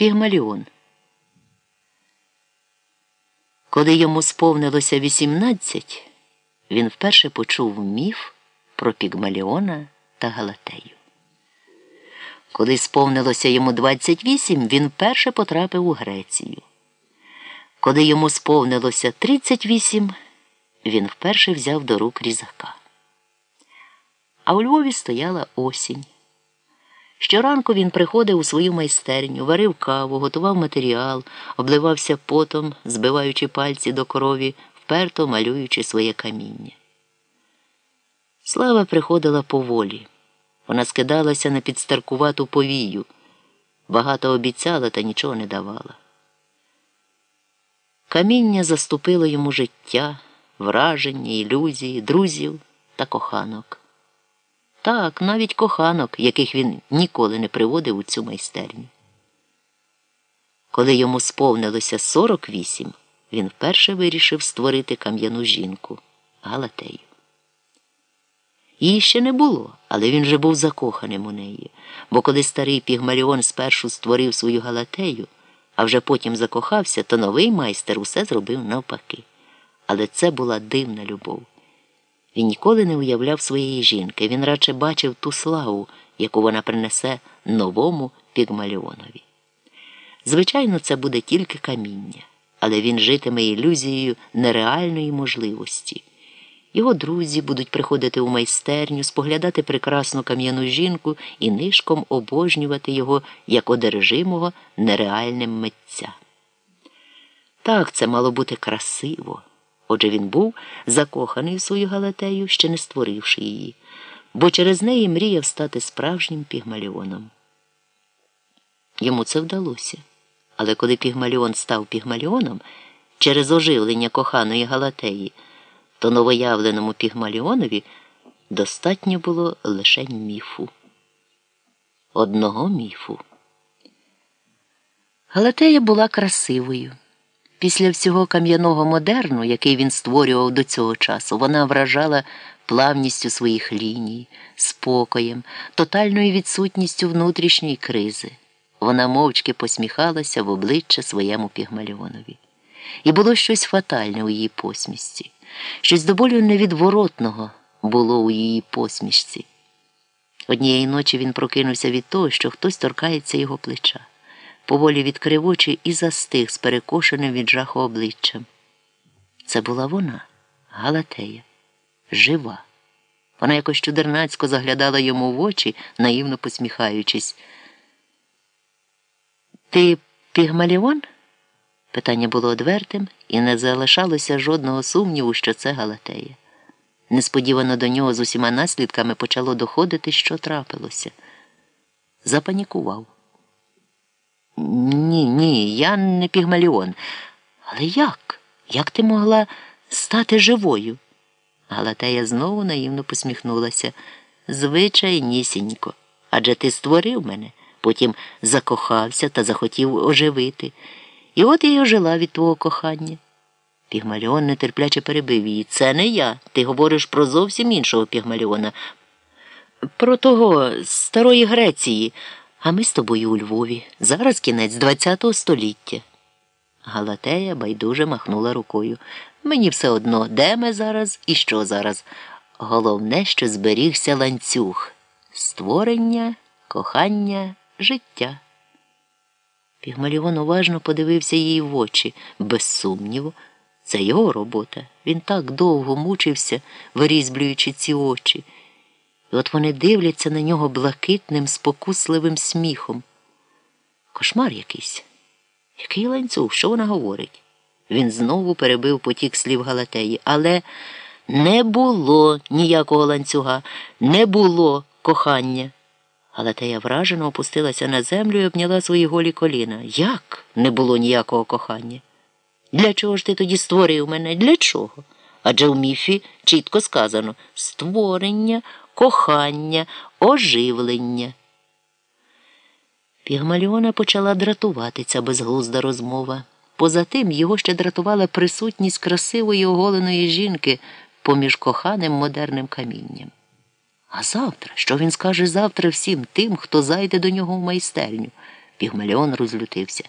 Пігмаліон. Коли йому сповнилося 18, він вперше почув міф про Пігмаліона та Галатею. Коли сповнилося йому 28, він вперше потрапив у Грецію. Коли йому сповнилося 38, він вперше взяв до рук різака. А у Львові стояла осінь. Щоранку він приходив у свою майстерню, варив каву, готував матеріал, обливався потом, збиваючи пальці до корові, вперто малюючи своє каміння. Слава приходила поволі. Вона скидалася на підстаркувату повію, багато обіцяла та нічого не давала. Каміння заступило йому життя, враження, ілюзії, друзів та коханок. Так, навіть коханок, яких він ніколи не приводив у цю майстерню. Коли йому сповнилося 48, він вперше вирішив створити кам'яну жінку Галатею. Її ще не було, але він вже був закоханим у неї, бо коли старий Пігмаліон спершу створив свою Галатею, а вже потім закохався, то новий майстер усе зробив навпаки. Але це була дивна любов. Він ніколи не уявляв своєї жінки, він радше бачив ту славу, яку вона принесе новому Пігмаліонові. Звичайно, це буде тільки каміння, але він житиме ілюзією нереальної можливості. Його друзі будуть приходити у майстерню, споглядати прекрасну кам'яну жінку і нишком обожнювати його як одержимого нереальним митця. Так, це мало бути красиво. Отже, він був закоханий в свою Галатею, ще не створивши її, бо через неї мріяв стати справжнім пігмаліоном. Йому це вдалося. Але коли Пігмаліон став пігмаліоном через оживлення коханої Галатеї, то новоявленому Пігмаліонові достатньо було лише міфу. Одного міфу. Галатея була красивою. Після всього кам'яного модерну, який він створював до цього часу, вона вражала плавністю своїх ліній, спокоєм, тотальною відсутністю внутрішньої кризи. Вона мовчки посміхалася в обличчя своєму пігмаліонові. І було щось фатальне у її посмішці, щось доволі невідворотного було у її посмішці. Однієї ночі він прокинувся від того, що хтось торкається його плеча поволі відкрив очі і застиг з перекошеним від жаху обличчям. Це була вона, Галатея, жива. Вона якось чудернацько заглядала йому в очі, наївно посміхаючись. Ти пігмаліон? Питання було одвертим, і не залишалося жодного сумніву, що це Галатея. Несподівано до нього з усіма наслідками почало доходити, що трапилося. Запанікував. Ні, ні, я не пігмаліон. Але як? Як ти могла стати живою? Галатея знову наївно посміхнулася. Звичайнісінько. Адже ти створив мене, потім закохався та захотів оживити. І от я й ожила від твого кохання. Пігмаліон нетерпляче перебив її. Це не я. Ти говориш про зовсім іншого пігмаліона, про того старої Греції. А ми з тобою у Львові. Зараз кінець ХХ століття. Галатея байдуже махнула рукою. Мені все одно, де ми зараз і що зараз. Головне, що зберігся ланцюг створення, кохання, життя. Пігмаліон уважно подивився їй в очі. Без сумніву, це його робота. Він так довго мучився, вирізблюючи ці очі. І от вони дивляться на нього блакитним, спокусливим сміхом. Кошмар якийсь. Який ланцюг, що вона говорить? Він знову перебив потік слів Галатеї, але не було ніякого ланцюга, не було кохання. Галатея вражено опустилася на землю і обняла свої голі коліна. Як не було ніякого кохання? Для чого ж ти тоді створив мене? Для чого? Адже в міфі чітко сказано створення кохання, оживлення. Пігмаліона почала дратувати ця безглузда розмова. Поза тим його ще дратувала присутність красивої оголеної жінки поміж коханим модерним камінням. А завтра, що він скаже завтра всім тим, хто зайде до нього в майстерню? Пігмаліон розлютився.